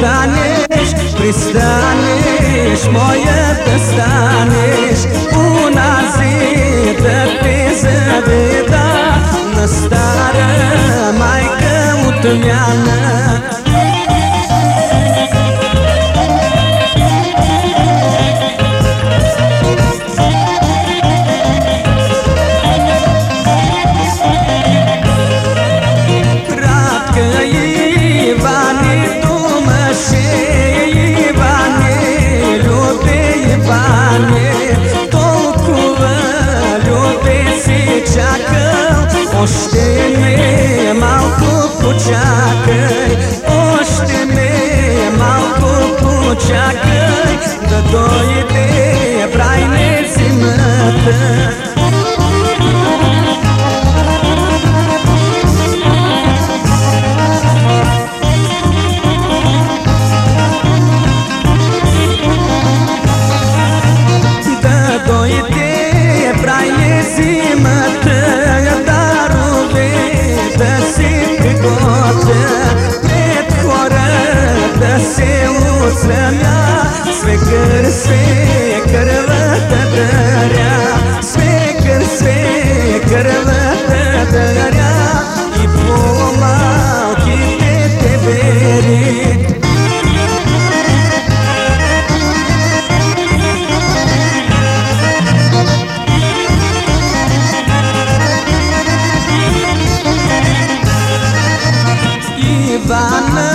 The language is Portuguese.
пристанешь, пристанешь, мое пристанешь, у нас и ты зовешь. Още ме е малко почакай, още ме е малко почакай, да дойде прайне зимата. Ku puchakay Oshte mal ku puchakay Da doite prajne zimata vai